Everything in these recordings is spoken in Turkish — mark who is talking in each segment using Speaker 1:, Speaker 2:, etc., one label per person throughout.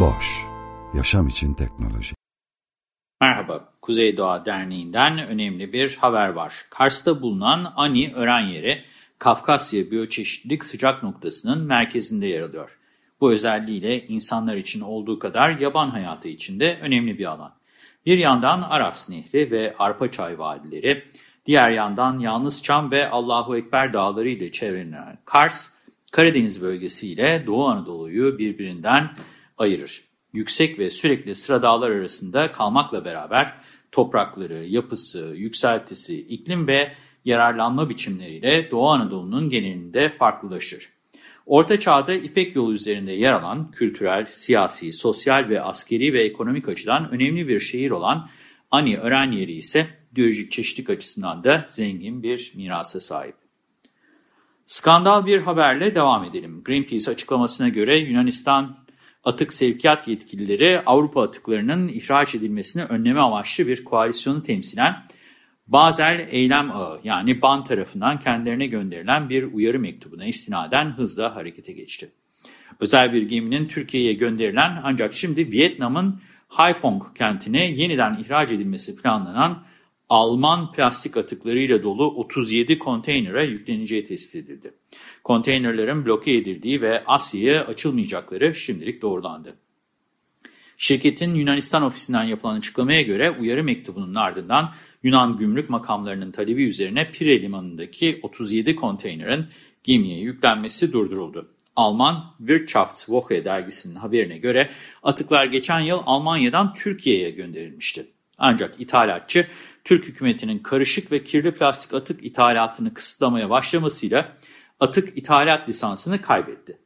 Speaker 1: Boş, yaşam için teknoloji.
Speaker 2: Merhaba, Kuzey Doğa Derneği'nden önemli bir haber var. Kars'ta bulunan Ani Ören Yeri, Kafkasya Biyoçeşitlilik Sıcak Noktası'nın merkezinde yer alıyor. Bu özelliğiyle insanlar için olduğu kadar yaban hayatı için de önemli bir alan. Bir yandan Aras Nehri ve Arpaçay Vadileri, diğer yandan Yalnız Çam ve Allahu Ekber Dağları ile çevrelenen Kars, Karadeniz bölgesiyle Doğu Anadolu'yu birbirinden ayırır. Yüksek ve sürekli sıra dağlar arasında kalmakla beraber toprakları, yapısı, yükseltisi, iklim ve yararlanma biçimleriyle Doğu Anadolu'nun genelinde farklılaşır. Orta Çağ'da İpek Yolu üzerinde yer alan kültürel, siyasi, sosyal ve askeri ve ekonomik açıdan önemli bir şehir olan Ani Ören yeri ise biyolojik çeşitlik açısından da zengin bir mirasa sahip. Skandal bir haberle devam edelim. Greenpeace açıklamasına göre Yunanistan atık sevkiyat yetkilileri Avrupa atıklarının ihraç edilmesini önleme amaçlı bir koalisyonu temsilen Bazel Eylem Ağı yani BAN tarafından kendilerine gönderilen bir uyarı mektubuna istinaden hızla harekete geçti. Özel bir geminin Türkiye'ye gönderilen ancak şimdi Vietnam'ın Haiphong kentine yeniden ihraç edilmesi planlanan Alman plastik atıklarıyla dolu 37 konteynere yükleneceği tespit edildi. Konteynerlerin bloke edildiği ve Asya'ya açılmayacakları şimdilik doğrulandı. Şirketin Yunanistan ofisinden yapılan açıklamaya göre uyarı mektubunun ardından Yunan gümrük makamlarının talebi üzerine Pire limanındaki 37 konteynerin gemiye yüklenmesi durduruldu. Alman Wirtschaftswoche dergisinin haberine göre atıklar geçen yıl Almanya'dan Türkiye'ye gönderilmişti. Ancak ithalatçı Türk hükümetinin karışık ve kirli plastik atık ithalatını kısıtlamaya başlamasıyla atık ithalat lisansını kaybetti.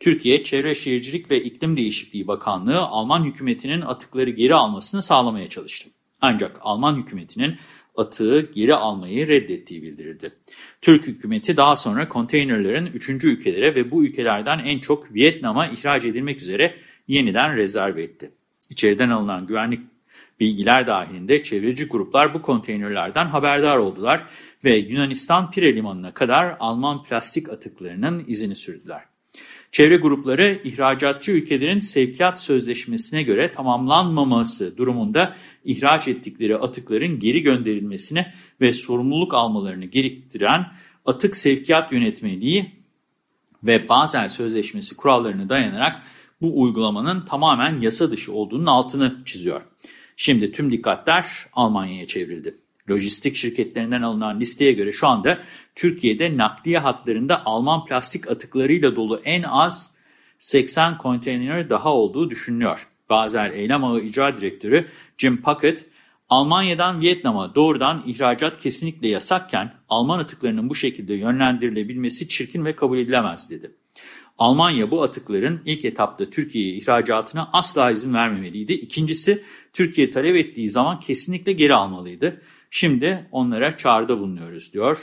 Speaker 2: Türkiye Çevre Şehircilik ve İklim Değişikliği Bakanlığı Alman hükümetinin atıkları geri almasını sağlamaya çalıştı. Ancak Alman hükümetinin atığı geri almayı reddettiği bildirildi. Türk hükümeti daha sonra konteynerlerin 3. ülkelere ve bu ülkelerden en çok Vietnam'a ihraç edilmek üzere yeniden rezerv etti. İçeriden alınan güvenlik bilgiler dahilinde çevreci gruplar bu konteynerlerden haberdar oldular ve Yunanistan Pire Limanı'na kadar Alman plastik atıklarının izini sürdüler. Çevre grupları ihracatçı ülkelerin sevkiyat sözleşmesine göre tamamlanmaması durumunda ihraç ettikleri atıkların geri gönderilmesine ve sorumluluk almalarını gerektiren atık sevkiyat yönetmeliği ve Basel Sözleşmesi kurallarına dayanarak bu uygulamanın tamamen yasa dışı olduğunun altını çiziyor. Şimdi tüm dikkatler Almanya'ya çevrildi. Lojistik şirketlerinden alınan listeye göre şu anda Türkiye'de nakliye hatlarında Alman plastik atıklarıyla dolu en az 80 konteyner daha olduğu düşünülüyor. Basel Eylem Ağı İcra Direktörü Jim Puckett, Almanya'dan Vietnam'a doğrudan ihracat kesinlikle yasakken Alman atıklarının bu şekilde yönlendirilebilmesi çirkin ve kabul edilemez dedi. Almanya bu atıkların ilk etapta Türkiye'ye ihracatına asla izin vermemeliydi. İkincisi Türkiye talep ettiği zaman kesinlikle geri almalıydı. Şimdi onlara çağrıda bulunuyoruz diyor.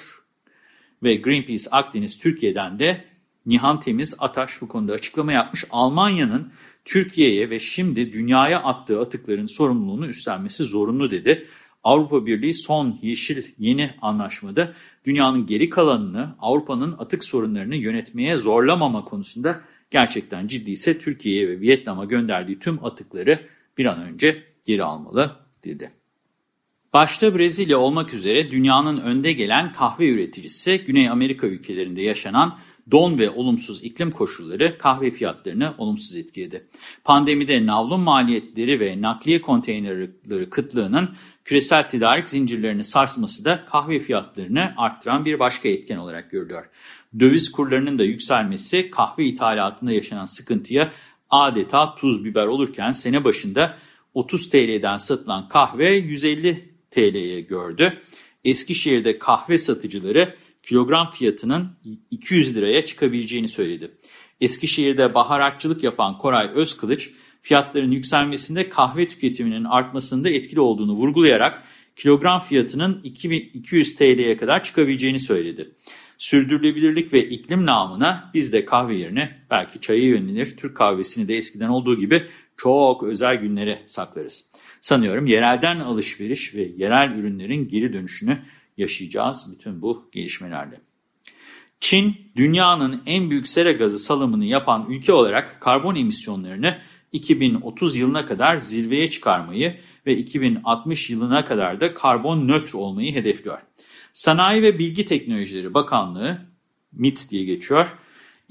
Speaker 2: Ve Greenpeace Akdeniz Türkiye'den de Nihan Temiz Ataş bu konuda açıklama yapmış. Almanya'nın Türkiye'ye ve şimdi dünyaya attığı atıkların sorumluluğunu üstlenmesi zorunlu dedi. Avrupa Birliği son yeşil yeni anlaşmada dünyanın geri kalanını Avrupa'nın atık sorunlarını yönetmeye zorlamama konusunda gerçekten ciddi ise Türkiye'ye ve Vietnam'a gönderdiği tüm atıkları bir an önce geri almalı dedi. Başta Brezilya olmak üzere dünyanın önde gelen kahve üreticisi Güney Amerika ülkelerinde yaşanan don ve olumsuz iklim koşulları kahve fiyatlarını olumsuz etkiledi. Pandemide navlun maliyetleri ve nakliye konteynerleri kıtlığının küresel tedarik zincirlerini sarsması da kahve fiyatlarını arttıran bir başka etken olarak görülüyor. Döviz kurlarının da yükselmesi kahve ithalatında yaşanan sıkıntıya adeta tuz biber olurken sene başında 30 TL'den satılan kahve 150 TL'ye gördü. Eskişehir'de kahve satıcıları kilogram fiyatının 200 liraya çıkabileceğini söyledi. Eskişehir'de baharatçılık yapan Koray Özkılıç, fiyatların yükselmesinde kahve tüketiminin artmasında etkili olduğunu vurgulayarak kilogram fiyatının 2200 TL'ye kadar çıkabileceğini söyledi. Sürdürülebilirlik ve iklim namına biz de kahve yerine belki çaya yönelir, Türk kahvesini de eskiden olduğu gibi çok özel günlere saklarız. Sanıyorum yerelden alışveriş ve yerel ürünlerin geri dönüşünü yaşayacağız bütün bu gelişmelerle. Çin, dünyanın en büyük sera gazı salımını yapan ülke olarak karbon emisyonlarını 2030 yılına kadar zirveye çıkarmayı ve 2060 yılına kadar da karbon nötr olmayı hedefliyor. Sanayi ve Bilgi Teknolojileri Bakanlığı, MIT diye geçiyor,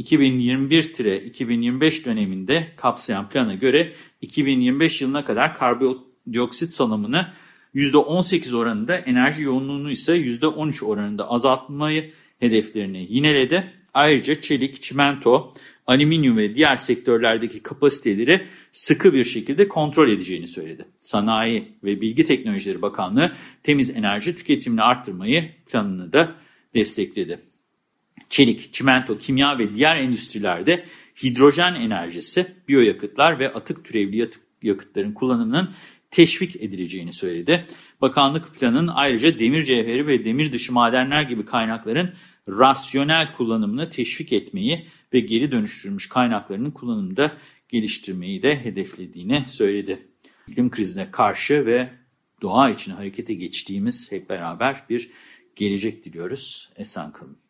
Speaker 2: 2021-2025 döneminde kapsayan plana göre 2025 yılına kadar karbondioksit salımını %18 oranında, enerji yoğunluğunu ise %13 oranında azaltmayı hedeflerini yineledi. Ayrıca çelik, çimento, alüminyum ve diğer sektörlerdeki kapasiteleri sıkı bir şekilde kontrol edeceğini söyledi. Sanayi ve Bilgi Teknolojileri Bakanlığı temiz enerji tüketimini arttırmayı planını da destekledi. Çelik, çimento, kimya ve diğer endüstrilerde hidrojen enerjisi, biyoyakıtlar ve atık türevli yakıtların kullanımının teşvik edileceğini söyledi. Bakanlık planın ayrıca demir cevheri ve demir dışı madenler gibi kaynakların rasyonel kullanımını teşvik etmeyi ve geri dönüştürülmüş kaynaklarının kullanımını da geliştirmeyi de hedeflediğini söyledi. İklim krizine karşı ve doğa için harekete geçtiğimiz hep beraber bir gelecek diliyoruz. Esen kalın.